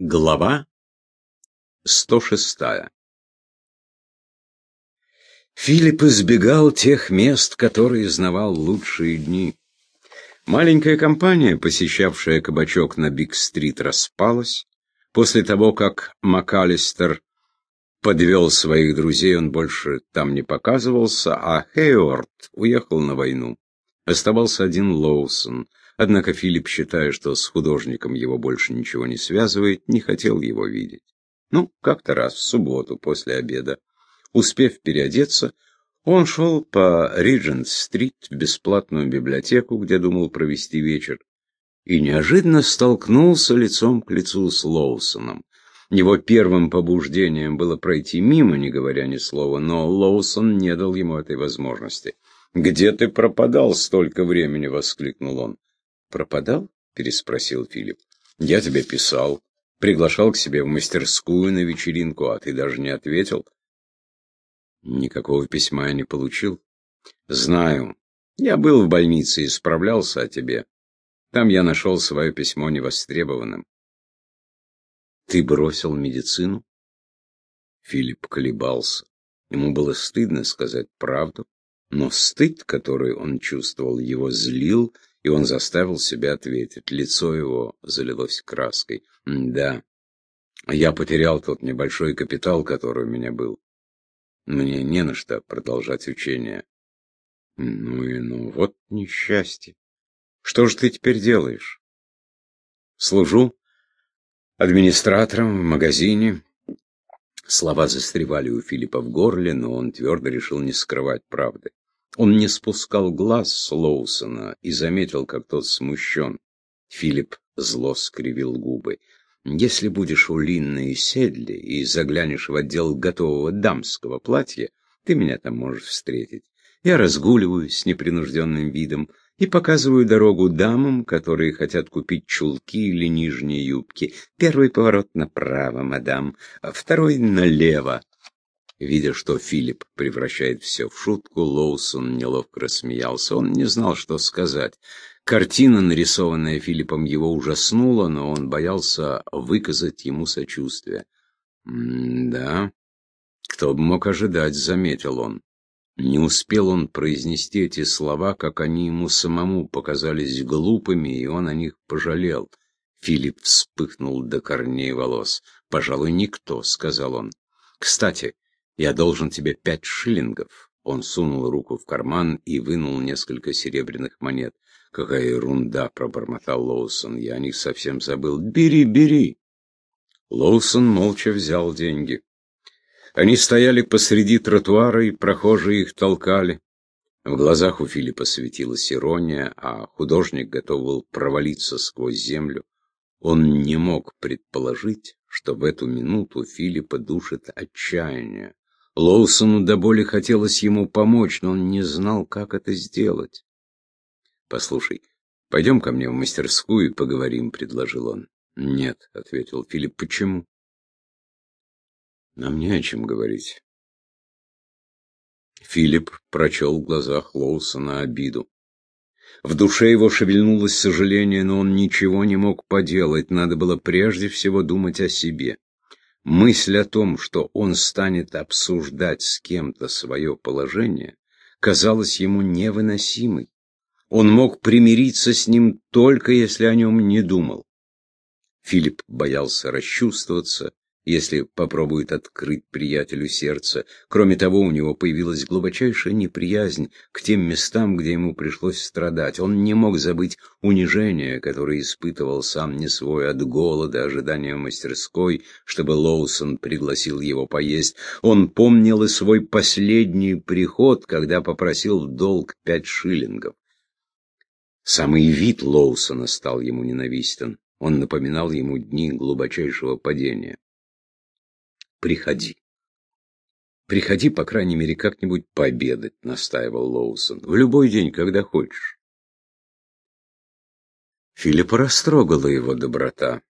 Глава 106 Филипп избегал тех мест, которые знавал лучшие дни. Маленькая компания, посещавшая кабачок на Биг-стрит, распалась. После того, как МакАлистер подвел своих друзей, он больше там не показывался, а Хейворд уехал на войну. Оставался один Лоусон — Однако Филипп, считая, что с художником его больше ничего не связывает, не хотел его видеть. Ну, как-то раз в субботу после обеда, успев переодеться, он шел по Риджент-стрит в бесплатную библиотеку, где думал провести вечер, и неожиданно столкнулся лицом к лицу с Лоусоном. Его первым побуждением было пройти мимо, не говоря ни слова, но Лоусон не дал ему этой возможности. «Где ты пропадал столько времени?» — воскликнул он. «Пропадал?» — переспросил Филипп. «Я тебе писал, приглашал к себе в мастерскую на вечеринку, а ты даже не ответил». «Никакого письма я не получил». «Знаю. Я был в больнице и справлялся о тебе. Там я нашел свое письмо невостребованным». «Ты бросил медицину?» Филипп колебался. Ему было стыдно сказать правду, но стыд, который он чувствовал, его злил и он заставил себя ответить. Лицо его залилось краской. «Да, я потерял тот небольшой капитал, который у меня был. Мне не на что продолжать учение». «Ну и ну, вот несчастье. Что же ты теперь делаешь?» «Служу администратором в магазине». Слова застревали у Филиппа в горле, но он твердо решил не скрывать правды. Он не спускал глаз с Лоусона и заметил, как тот смущен. Филипп зло скривил губы. «Если будешь у Линны и Седли и заглянешь в отдел готового дамского платья, ты меня там можешь встретить. Я разгуливаю с непринужденным видом и показываю дорогу дамам, которые хотят купить чулки или нижние юбки. Первый поворот направо, мадам, а второй налево. Видя, что Филипп превращает все в шутку, Лоусон неловко рассмеялся. Он не знал, что сказать. Картина, нарисованная Филиппом, его ужаснула, но он боялся выказать ему сочувствие. «Да, кто бы мог ожидать», — заметил он. Не успел он произнести эти слова, как они ему самому показались глупыми, и он о них пожалел. Филипп вспыхнул до корней волос. «Пожалуй, никто», — сказал он. «Кстати, я должен тебе пять шиллингов. Он сунул руку в карман и вынул несколько серебряных монет. Какая ерунда, пробормотал Лоусон. Я о них совсем забыл. Бери, бери. Лоусон молча взял деньги. Они стояли посреди тротуара, и прохожие их толкали. В глазах у Филиппа светилась ирония, а художник готов был провалиться сквозь землю. Он не мог предположить, что в эту минуту Филиппа душит отчаяние. Лоусону до боли хотелось ему помочь, но он не знал, как это сделать. «Послушай, пойдем ко мне в мастерскую и поговорим», — предложил он. «Нет», — ответил Филипп, — «почему?» «Нам не о чем говорить». Филипп прочел в глазах Лоусона обиду. В душе его шевельнулось сожаление, но он ничего не мог поделать, надо было прежде всего думать о себе. Мысль о том, что он станет обсуждать с кем-то свое положение, казалась ему невыносимой. Он мог примириться с ним только если о нем не думал. Филипп боялся расчувствоваться, если попробует открыть приятелю сердце. Кроме того, у него появилась глубочайшая неприязнь к тем местам, где ему пришлось страдать. Он не мог забыть унижение, которое испытывал сам не свой от голода, ожидания мастерской, чтобы Лоусон пригласил его поесть. Он помнил и свой последний приход, когда попросил в долг пять шиллингов. Самый вид Лоусона стал ему ненавистен. Он напоминал ему дни глубочайшего падения. Приходи. Приходи, по крайней мере, как-нибудь пообедать, настаивал Лоусон. В любой день, когда хочешь. Филиппа растрогала его доброта.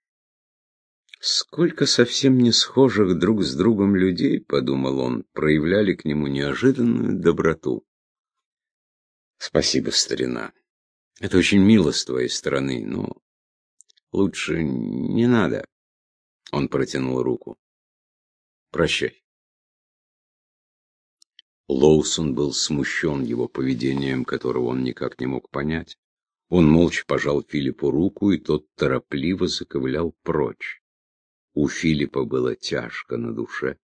Сколько совсем не схожих друг с другом людей, подумал он, проявляли к нему неожиданную доброту. Спасибо, старина. Это очень мило с твоей стороны, но лучше не надо. Он протянул руку. «Прощай». Лоусон был смущен его поведением, которого он никак не мог понять. Он молча пожал Филиппу руку, и тот торопливо заковылял прочь. У Филиппа было тяжко на душе.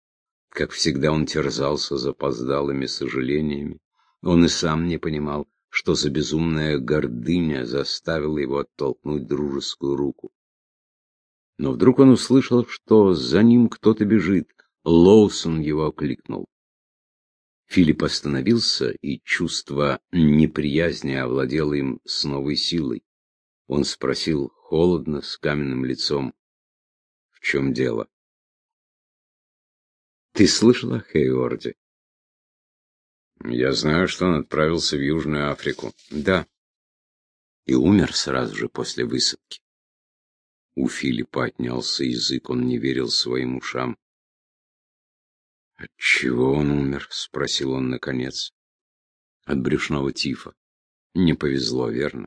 Как всегда он терзался запоздалыми сожалениями. Он и сам не понимал, что за безумная гордыня заставила его оттолкнуть дружескую руку. Но вдруг он услышал, что за ним кто-то бежит. Лоусон его окликнул. Филипп остановился, и чувство неприязни овладело им с новой силой. Он спросил холодно, с каменным лицом, «В чем дело?» «Ты слышал о Хейорде?» «Я знаю, что он отправился в Южную Африку». «Да». И умер сразу же после высадки. У Филиппа отнялся язык, он не верил своим ушам. «От чего он умер?» — спросил он наконец. «От брюшного тифа. Не повезло, верно?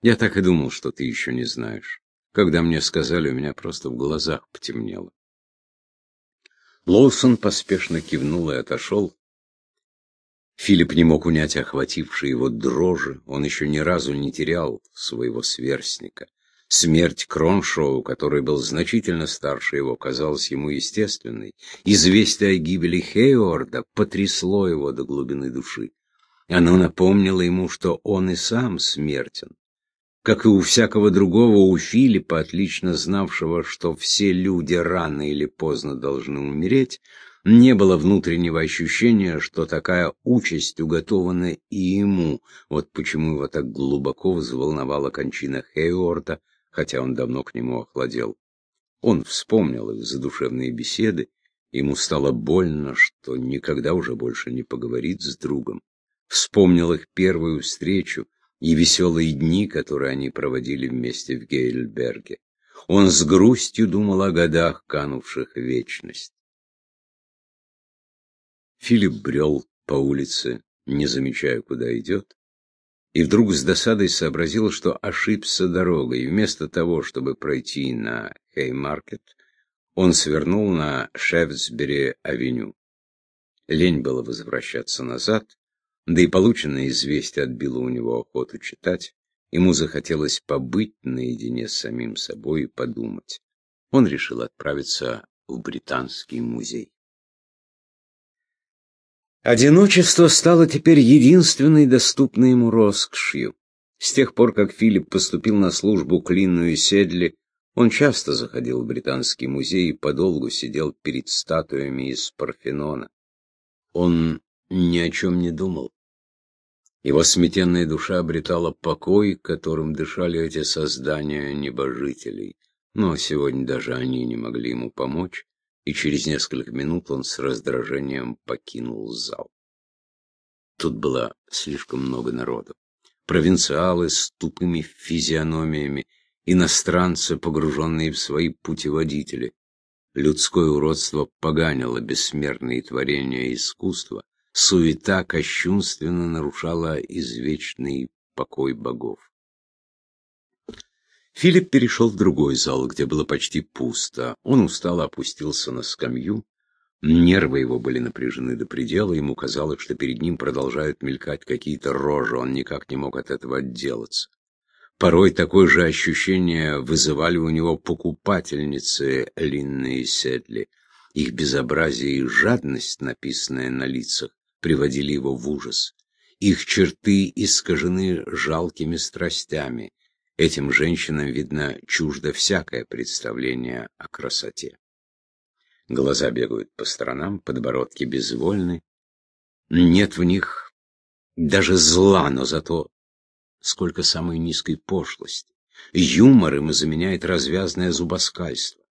Я так и думал, что ты еще не знаешь. Когда мне сказали, у меня просто в глазах потемнело». Лоусон поспешно кивнул и отошел. Филипп не мог унять охватившей его дрожи. Он еще ни разу не терял своего сверстника. Смерть Кроншоу, который был значительно старше его, казалась ему естественной. Известие о гибели Хейорда потрясло его до глубины души. Оно напомнило ему, что он и сам смертен. Как и у всякого другого, у Филиппа, отлично знавшего, что все люди рано или поздно должны умереть, не было внутреннего ощущения, что такая участь уготована и ему. Вот почему его так глубоко взволновала кончина Хейорда, хотя он давно к нему охладел. Он вспомнил их задушевные беседы, ему стало больно, что никогда уже больше не поговорит с другом. Вспомнил их первую встречу и веселые дни, которые они проводили вместе в Гейльберге. Он с грустью думал о годах, канувших в вечность. Филипп брел по улице, не замечая, куда идет и вдруг с досадой сообразил, что ошибся дорогой. Вместо того, чтобы пройти на Хеймаркет, он свернул на Шефсбери-авеню. Лень было возвращаться назад, да и полученное известие отбило у него охоту читать. Ему захотелось побыть наедине с самим собой и подумать. Он решил отправиться в Британский музей. Одиночество стало теперь единственной доступной ему роскошью. С тех пор, как Филипп поступил на службу к Линну и Седли, он часто заходил в Британский музей и подолгу сидел перед статуями из Парфенона. Он ни о чем не думал. Его сметенная душа обретала покой, которым дышали эти создания небожителей. Но сегодня даже они не могли ему помочь и через несколько минут он с раздражением покинул зал. Тут было слишком много народу. Провинциалы с тупыми физиономиями, иностранцы, погруженные в свои путеводители. Людское уродство поганило бессмертные творения искусства, суета кощунственно нарушала извечный покой богов. Филипп перешел в другой зал, где было почти пусто. Он устало опустился на скамью. Нервы его были напряжены до предела, ему казалось, что перед ним продолжают мелькать какие-то рожи, он никак не мог от этого отделаться. Порой такое же ощущение вызывали у него покупательницы Линны Седли. Их безобразие и жадность, написанная на лицах, приводили его в ужас. Их черты искажены жалкими страстями. Этим женщинам, видно, чуждо всякое представление о красоте. Глаза бегают по сторонам, подбородки безвольны. Нет в них даже зла, но зато сколько самой низкой пошлости. Юмор им заменяет развязное зубоскальство.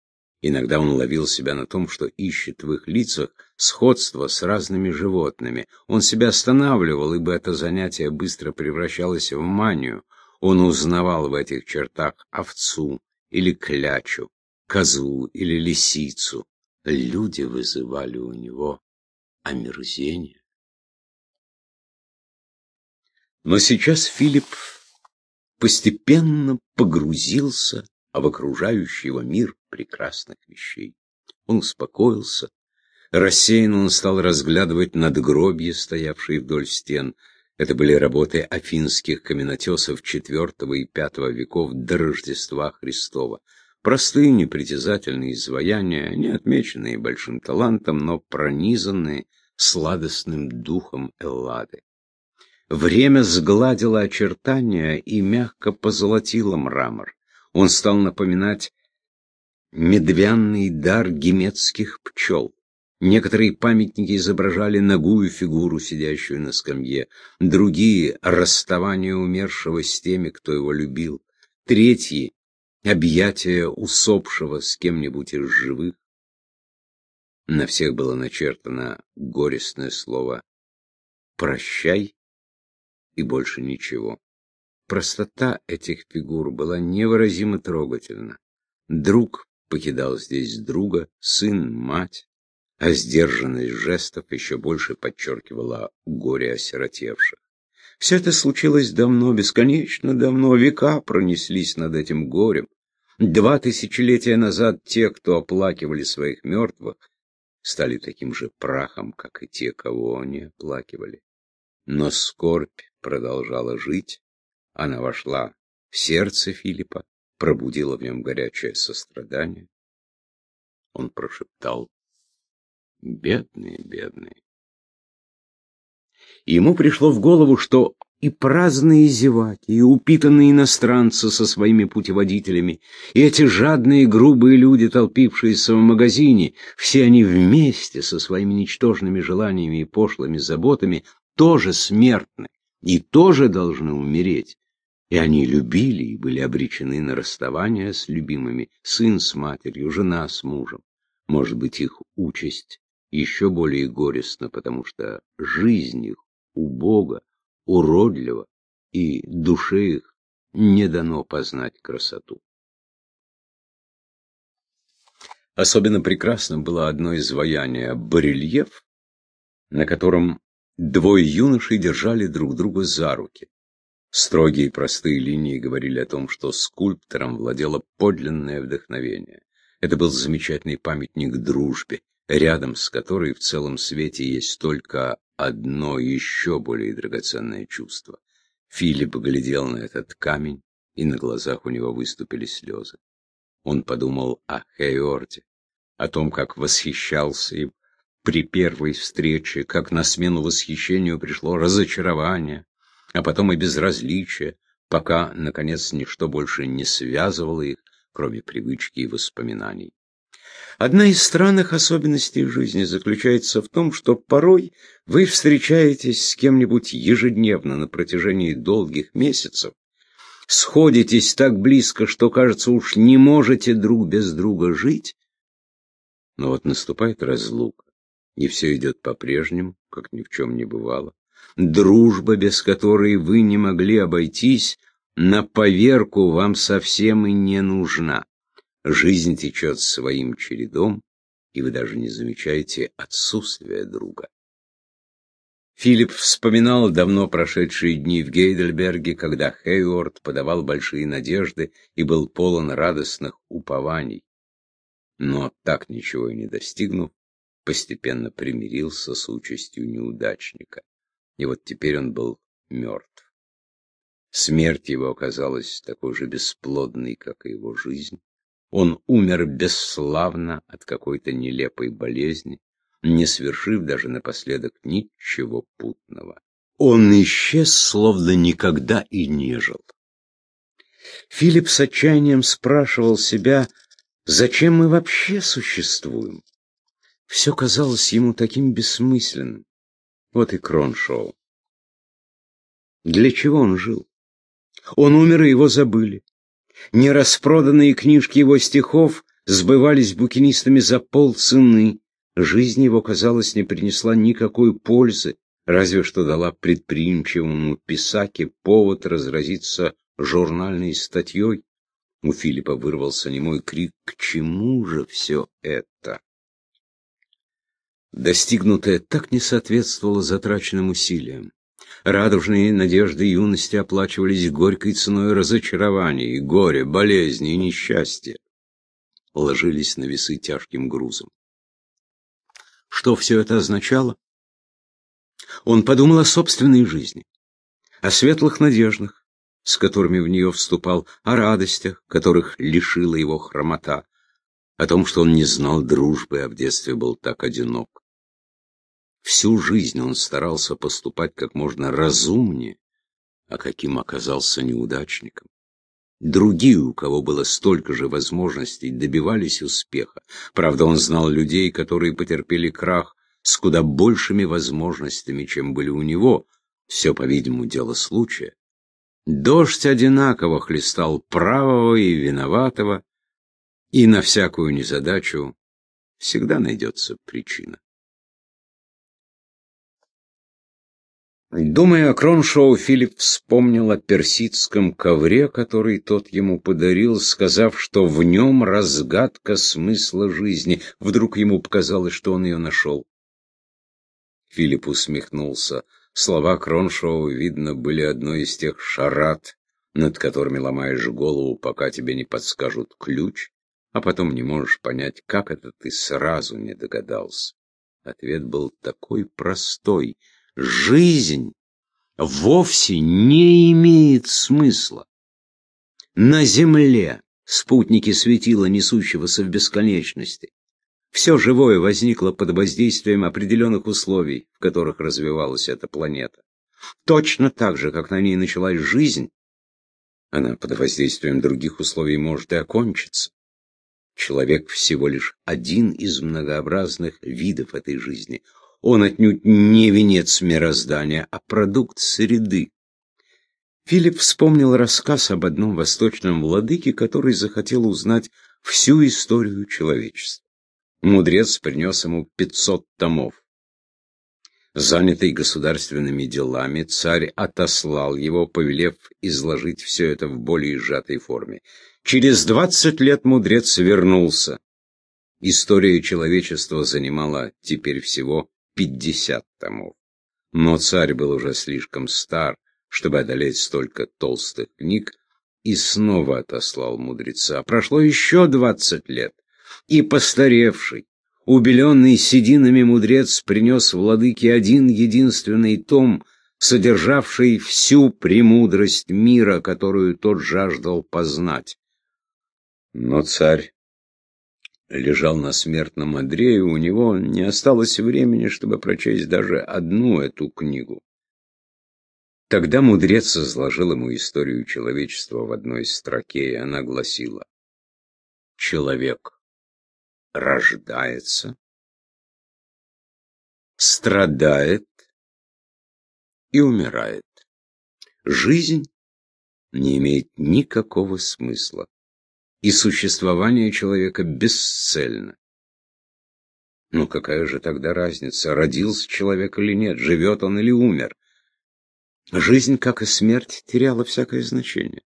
Иногда он ловил себя на том, что ищет в их лицах сходство с разными животными. Он себя останавливал, ибо это занятие быстро превращалось в манию. Он узнавал в этих чертах овцу или клячу, козу или лисицу. Люди вызывали у него омерзение. Но сейчас Филипп постепенно погрузился в окружающий его мир прекрасных вещей. Он успокоился. Рассеянно он стал разглядывать надгробья, стоявшие вдоль стен. Это были работы афинских каменотесов IV и V веков до Рождества Христова. Простые, непритязательные изваяния, не отмеченные большим талантом, но пронизанные сладостным духом Эллады. Время сгладило очертания и мягко позолотило мрамор. Он стал напоминать медвянный дар геметских пчел. Некоторые памятники изображали ногую фигуру, сидящую на скамье, другие — расставание умершего с теми, кто его любил, третьи — объятия усопшего с кем-нибудь из живых. На всех было начертано горестное слово «прощай» и больше ничего. Простота этих фигур была невыразимо трогательна. Друг покидал здесь друга, сын — мать, а сдержанность жестов еще больше подчеркивала горе осиротевших. Все это случилось давно, бесконечно давно, века пронеслись над этим горем. Два тысячелетия назад те, кто оплакивали своих мертвых, стали таким же прахом, как и те, кого они оплакивали. Но скорбь продолжала жить, она вошла в сердце Филиппа, пробудила в нем горячее сострадание. Он прошептал Бедные, бедные. Ему пришло в голову, что и праздные зеваки, и упитанные иностранцы со своими путеводителями, и эти жадные грубые люди, толпившиеся в магазине, все они вместе со своими ничтожными желаниями и пошлыми заботами тоже смертны и тоже должны умереть. И они любили и были обречены на расставание с любимыми, сын с матерью, жена с мужем. Может быть, их участь еще более горестно, потому что жизнь их убога, уродлива, и душе их не дано познать красоту. Особенно прекрасно было одно изваяние — барельеф, на котором двое юношей держали друг друга за руки. Строгие простые линии говорили о том, что скульптором владело подлинное вдохновение. Это был замечательный памятник дружбе, рядом с которой в целом свете есть только одно еще более драгоценное чувство. Филипп глядел на этот камень, и на глазах у него выступили слезы. Он подумал о Хейорде, о том, как восхищался им при первой встрече, как на смену восхищению пришло разочарование, а потом и безразличие, пока, наконец, ничто больше не связывало их, кроме привычки и воспоминаний. Одна из странных особенностей жизни заключается в том, что порой вы встречаетесь с кем-нибудь ежедневно на протяжении долгих месяцев, сходитесь так близко, что, кажется, уж не можете друг без друга жить, но вот наступает разлука, и все идет по-прежнему, как ни в чем не бывало. Дружба, без которой вы не могли обойтись, на поверку вам совсем и не нужна. Жизнь течет своим чередом, и вы даже не замечаете отсутствия друга. Филипп вспоминал давно прошедшие дни в Гейдельберге, когда Хейворд подавал большие надежды и был полон радостных упований. Но так ничего и не достигнув, постепенно примирился с участью неудачника. И вот теперь он был мертв. Смерть его оказалась такой же бесплодной, как и его жизнь. Он умер бесславно от какой-то нелепой болезни, не свершив даже напоследок ничего путного. Он исчез, словно никогда и не жил. Филипп с отчаянием спрашивал себя, зачем мы вообще существуем? Все казалось ему таким бессмысленным. Вот и Кроншоу. Для чего он жил? Он умер, и его забыли. Нераспроданные книжки его стихов сбывались букинистами за полцены. Жизнь его, казалось, не принесла никакой пользы, разве что дала предприимчивому писаке повод разразиться журнальной статьей. У Филиппа вырвался немой крик «К чему же все это?» Достигнутое так не соответствовало затраченным усилиям. Радужные надежды юности оплачивались горькой ценой разочарования, горя, болезни и несчастья. ложились на весы тяжким грузом. Что все это означало? Он подумал о собственной жизни, о светлых надеждах, с которыми в нее вступал, о радостях, которых лишила его хромота, о том, что он не знал дружбы, а в детстве был так одинок. Всю жизнь он старался поступать как можно разумнее, а каким оказался неудачником. Другие, у кого было столько же возможностей, добивались успеха. Правда, он знал людей, которые потерпели крах с куда большими возможностями, чем были у него. Все, по-видимому, дело случая. Дождь одинаково хлестал правого и виноватого, и на всякую незадачу всегда найдется причина. Думая о Кроншоу, Филипп вспомнил о персидском ковре, который тот ему подарил, сказав, что в нем разгадка смысла жизни. Вдруг ему показалось, что он ее нашел. Филипп усмехнулся. Слова Кроншоу, видно, были одной из тех шарат, над которыми ломаешь голову, пока тебе не подскажут ключ, а потом не можешь понять, как это ты сразу не догадался. Ответ был такой простой — жизнь вовсе не имеет смысла. На Земле спутники светила, несущегося в бесконечности. Все живое возникло под воздействием определенных условий, в которых развивалась эта планета. Точно так же, как на ней началась жизнь, она под воздействием других условий может и окончиться. Человек всего лишь один из многообразных видов этой жизни. Он отнюдь не венец мироздания, а продукт среды. Филипп вспомнил рассказ об одном восточном владыке, который захотел узнать всю историю человечества. Мудрец принес ему пятьсот томов. Занятый государственными делами, царь отослал его, повелев изложить все это в более сжатой форме. Через двадцать лет мудрец вернулся. История человечества занимала теперь всего пятьдесят томов. Но царь был уже слишком стар, чтобы одолеть столько толстых книг, и снова отослал мудреца. Прошло еще двадцать лет, и постаревший, убеленный сединами мудрец принес владыке один единственный том, содержавший всю премудрость мира, которую тот жаждал познать. Но царь лежал на смертном одре, и у него не осталось времени, чтобы прочесть даже одну эту книгу. Тогда мудрец изложил ему историю человечества в одной строке, и она гласила «Человек рождается, страдает и умирает. Жизнь не имеет никакого смысла и существование человека бесцельно. Ну какая же тогда разница, родился человек или нет, живет он или умер? Жизнь, как и смерть, теряла всякое значение.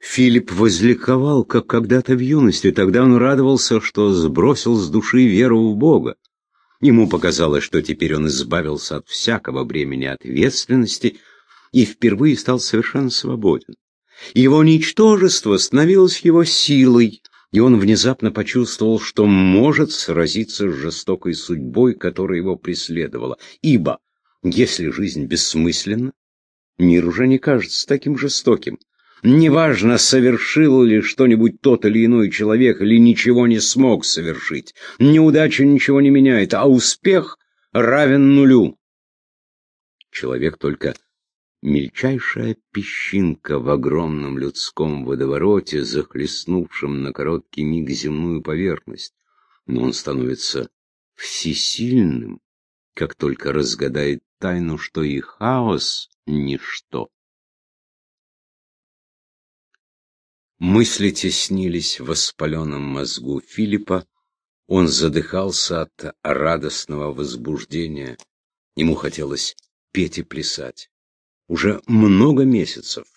Филипп возликовал, как когда-то в юности, тогда он радовался, что сбросил с души веру в Бога. Ему показалось, что теперь он избавился от всякого бремени ответственности и впервые стал совершенно свободен. Его ничтожество становилось его силой, и он внезапно почувствовал, что может сразиться с жестокой судьбой, которая его преследовала. Ибо, если жизнь бессмысленна, мир уже не кажется таким жестоким. Неважно, совершил ли что-нибудь тот или иной человек, или ничего не смог совершить. Неудача ничего не меняет, а успех равен нулю. Человек только мельчайшая песчинка в огромном людском водовороте, захлестнувшем на короткий миг земную поверхность. Но он становится всесильным, как только разгадает тайну, что и хаос — ничто. Мысли теснились в воспаленном мозгу Филиппа, он задыхался от радостного возбуждения. Ему хотелось петь и плясать. Уже много месяцев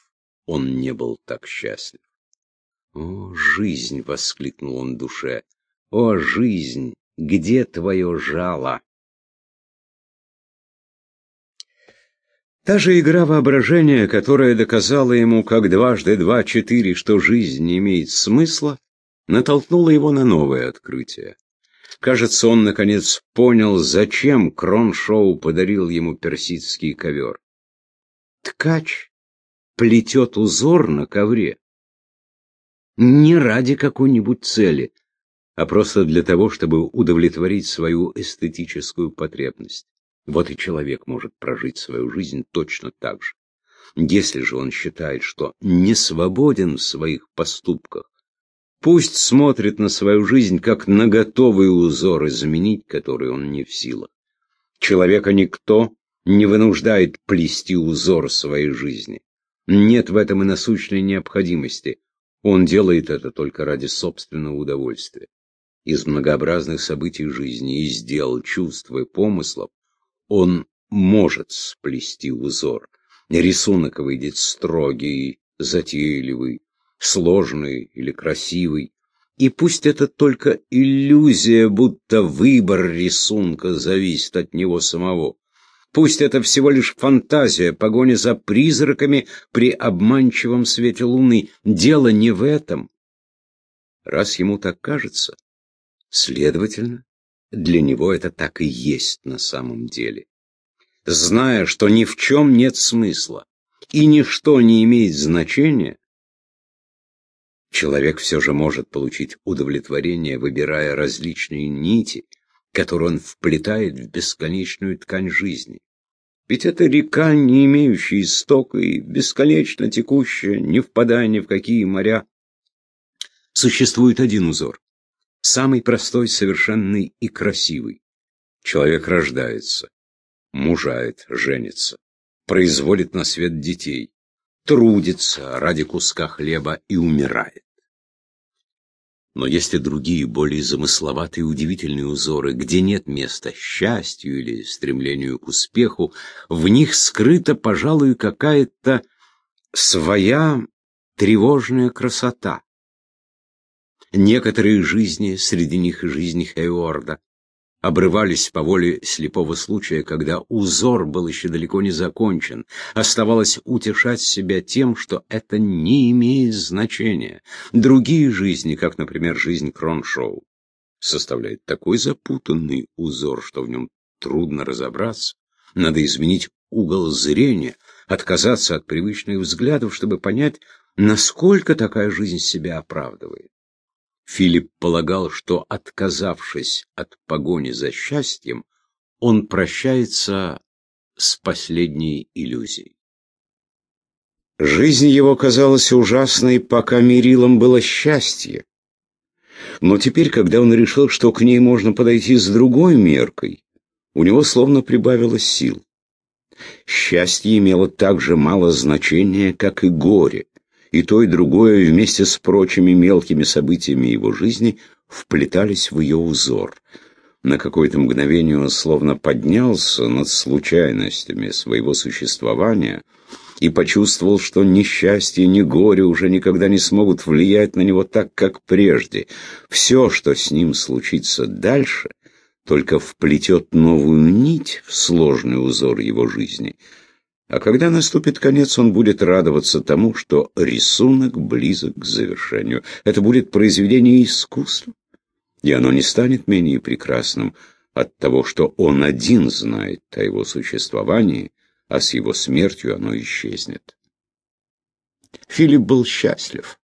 он не был так счастлив. «О, жизнь!» — воскликнул он душе. «О, жизнь! Где твое жало?» Та же игра воображения, которая доказала ему, как дважды два четыре, что жизнь не имеет смысла, натолкнуло его на новое открытие. Кажется, он, наконец, понял, зачем Кроншоу подарил ему персидский ковер. Ткач плетет узор на ковре не ради какой-нибудь цели, а просто для того, чтобы удовлетворить свою эстетическую потребность. Вот и человек может прожить свою жизнь точно так же. Если же он считает, что не свободен в своих поступках, пусть смотрит на свою жизнь как на готовый узор, изменить который он не в силах. Человека никто не вынуждает плести узор своей жизни. Нет в этом и насущной необходимости. Он делает это только ради собственного удовольствия. Из многообразных событий жизни, из дел, чувств и помыслов он может сплести узор. Рисунок выйдет строгий, затейливый, сложный или красивый. И пусть это только иллюзия, будто выбор рисунка зависит от него самого. Пусть это всего лишь фантазия, погоня за призраками при обманчивом свете луны. Дело не в этом. Раз ему так кажется, следовательно, для него это так и есть на самом деле. Зная, что ни в чем нет смысла и ничто не имеет значения, человек все же может получить удовлетворение, выбирая различные нити, которые он вплетает в бесконечную ткань жизни. Ведь это река, не имеющая истока и бесконечно текущая, не впадая ни в какие моря. Существует один узор, самый простой, совершенный и красивый. Человек рождается, мужает, женится, производит на свет детей, трудится ради куска хлеба и умирает. Но есть и другие, более замысловатые удивительные узоры, где нет места счастью или стремлению к успеху. В них скрыта, пожалуй, какая-то своя тревожная красота. Некоторые жизни, среди них и жизни Хейорда, обрывались по воле слепого случая, когда узор был еще далеко не закончен. Оставалось утешать себя тем, что это не имеет значения. Другие жизни, как, например, жизнь Кроншоу, составляет такой запутанный узор, что в нем трудно разобраться. Надо изменить угол зрения, отказаться от привычных взглядов, чтобы понять, насколько такая жизнь себя оправдывает. Филипп полагал, что, отказавшись от погони за счастьем, он прощается с последней иллюзией. Жизнь его казалась ужасной, пока мерилом было счастье. Но теперь, когда он решил, что к ней можно подойти с другой меркой, у него словно прибавилось сил. Счастье имело так же мало значения, как и горе и то, и другое вместе с прочими мелкими событиями его жизни вплетались в ее узор. На какое-то мгновение он словно поднялся над случайностями своего существования и почувствовал, что ни счастье, ни горе уже никогда не смогут влиять на него так, как прежде. Все, что с ним случится дальше, только вплетет новую нить в сложный узор его жизни — а когда наступит конец, он будет радоваться тому, что рисунок близок к завершению. Это будет произведение искусства, и оно не станет менее прекрасным от того, что он один знает о его существовании, а с его смертью оно исчезнет. Филипп был счастлив.